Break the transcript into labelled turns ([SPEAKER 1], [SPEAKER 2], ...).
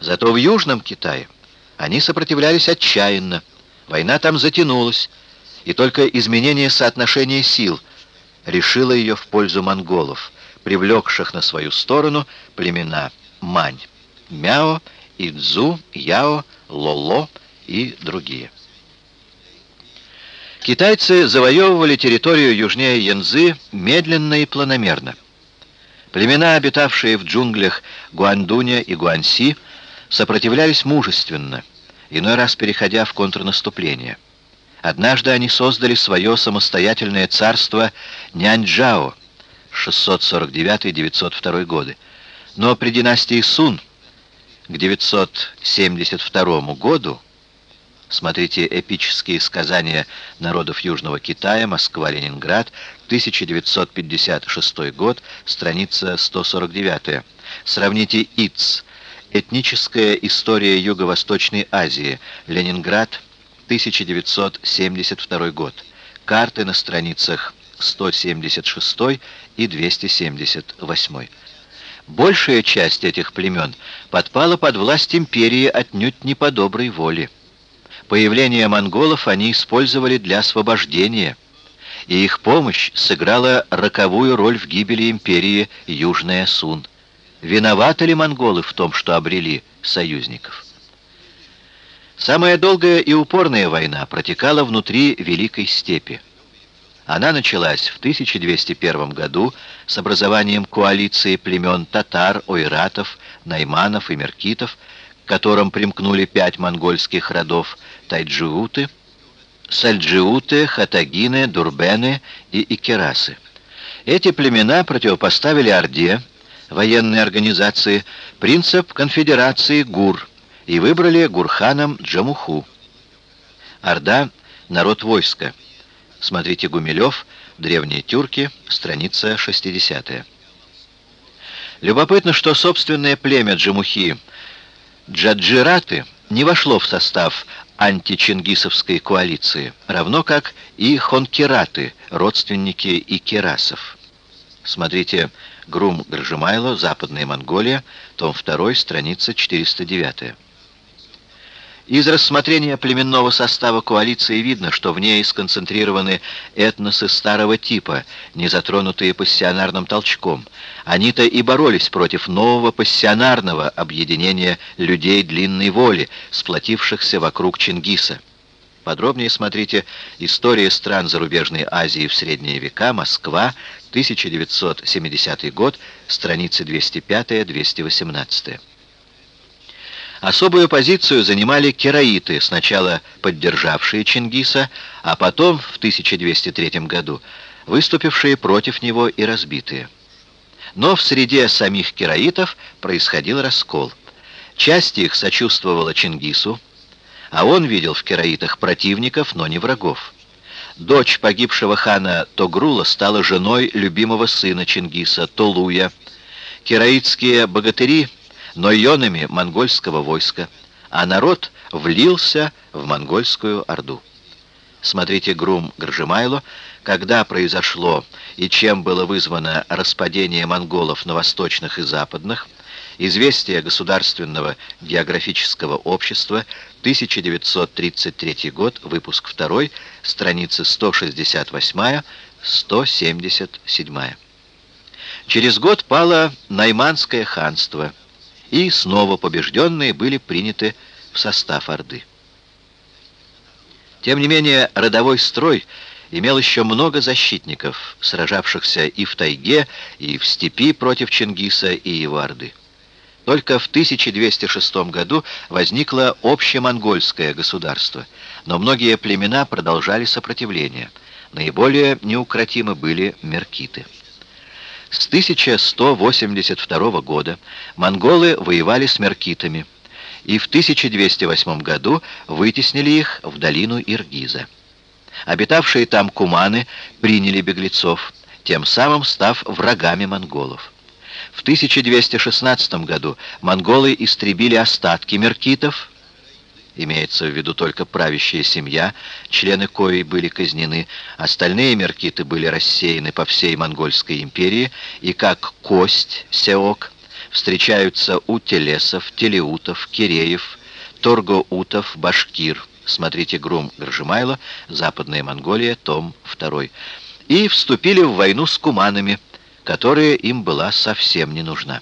[SPEAKER 1] Зато в Южном Китае они сопротивлялись отчаянно. Война там затянулась, и только изменение соотношения сил решило ее в пользу монголов, привлекших на свою сторону племена Мань, Мяо, Идзу, Яо, Лоло и другие. Китайцы завоевывали территорию южнее Янзы медленно и планомерно. Племена, обитавшие в джунглях Гуандуня и Гуанси, сопротивлялись мужественно, иной раз переходя в контрнаступление. Однажды они создали свое самостоятельное царство Няньчжао 649-902 годы, но при династии Сун к 972 году Смотрите «Эпические сказания народов Южного Китая. Москва-Ленинград. 1956 год. Страница 149. Сравните ИЦ. Этническая история Юго-Восточной Азии. Ленинград. 1972 год. Карты на страницах 176 и 278. Большая часть этих племен подпала под власть империи отнюдь не по доброй воле. Появление монголов они использовали для освобождения, и их помощь сыграла роковую роль в гибели империи Южная Сун. Виноваты ли монголы в том, что обрели союзников? Самая долгая и упорная война протекала внутри Великой Степи. Она началась в 1201 году с образованием коалиции племен татар, ойратов, найманов и меркитов, к которым примкнули пять монгольских родов – тайджиуты, сальджиуты, хатагины, дурбены и икерасы. Эти племена противопоставили Орде, военной организации, принцип конфедерации ГУР и выбрали Гурханом Джамуху. Орда — народ войска. Смотрите Гумилев, «Древние тюрки», страница 60 Любопытно, что собственное племя Джамухи, Джаджираты, не вошло в состав античингисовской коалиции, равно как и хонкераты, родственники икерасов. Смотрите Грум Гржемайло, Западная Монголия, том 2, страница 409. Из рассмотрения племенного состава коалиции видно, что в ней сконцентрированы этносы старого типа, не затронутые пассионарным толчком. Они-то и боролись против нового пассионарного объединения людей длинной воли, сплотившихся вокруг Чингиса. Подробнее смотрите «История стран зарубежной Азии в средние века. Москва. 1970 год. Страницы 205-218». Особую позицию занимали кераиты, сначала поддержавшие Чингиса, а потом, в 1203 году, выступившие против него и разбитые. Но в среде самих кераитов происходил раскол. Часть их сочувствовала Чингису, а он видел в кераитах противников, но не врагов. Дочь погибшего хана Тогрула стала женой любимого сына Чингиса, Толуя. Кераитские богатыри но ионами монгольского войска, а народ влился в монгольскую орду. Смотрите Грум Гржемайло, когда произошло и чем было вызвано распадение монголов на восточных и западных, Известие Государственного географического общества, 1933 год, выпуск 2, страницы 168-177. Через год пало Найманское ханство – и снова побежденные были приняты в состав Орды. Тем не менее, родовой строй имел еще много защитников, сражавшихся и в тайге, и в степи против Чингиса и его Орды. Только в 1206 году возникло общемонгольское государство, но многие племена продолжали сопротивление. Наиболее неукротимы были меркиты. С 1182 года монголы воевали с меркитами и в 1208 году вытеснили их в долину Иргиза. Обитавшие там куманы приняли беглецов, тем самым став врагами монголов. В 1216 году монголы истребили остатки меркитов, имеется в виду только правящая семья, члены кои были казнены, остальные меркиты были рассеяны по всей Монгольской империи и как кость, сеок, встречаются у телесов, телеутов, киреев, торгоутов, башкир. Смотрите Грум Горжемайло, Западная Монголия, том 2. И вступили в войну с куманами, которая им была совсем не нужна.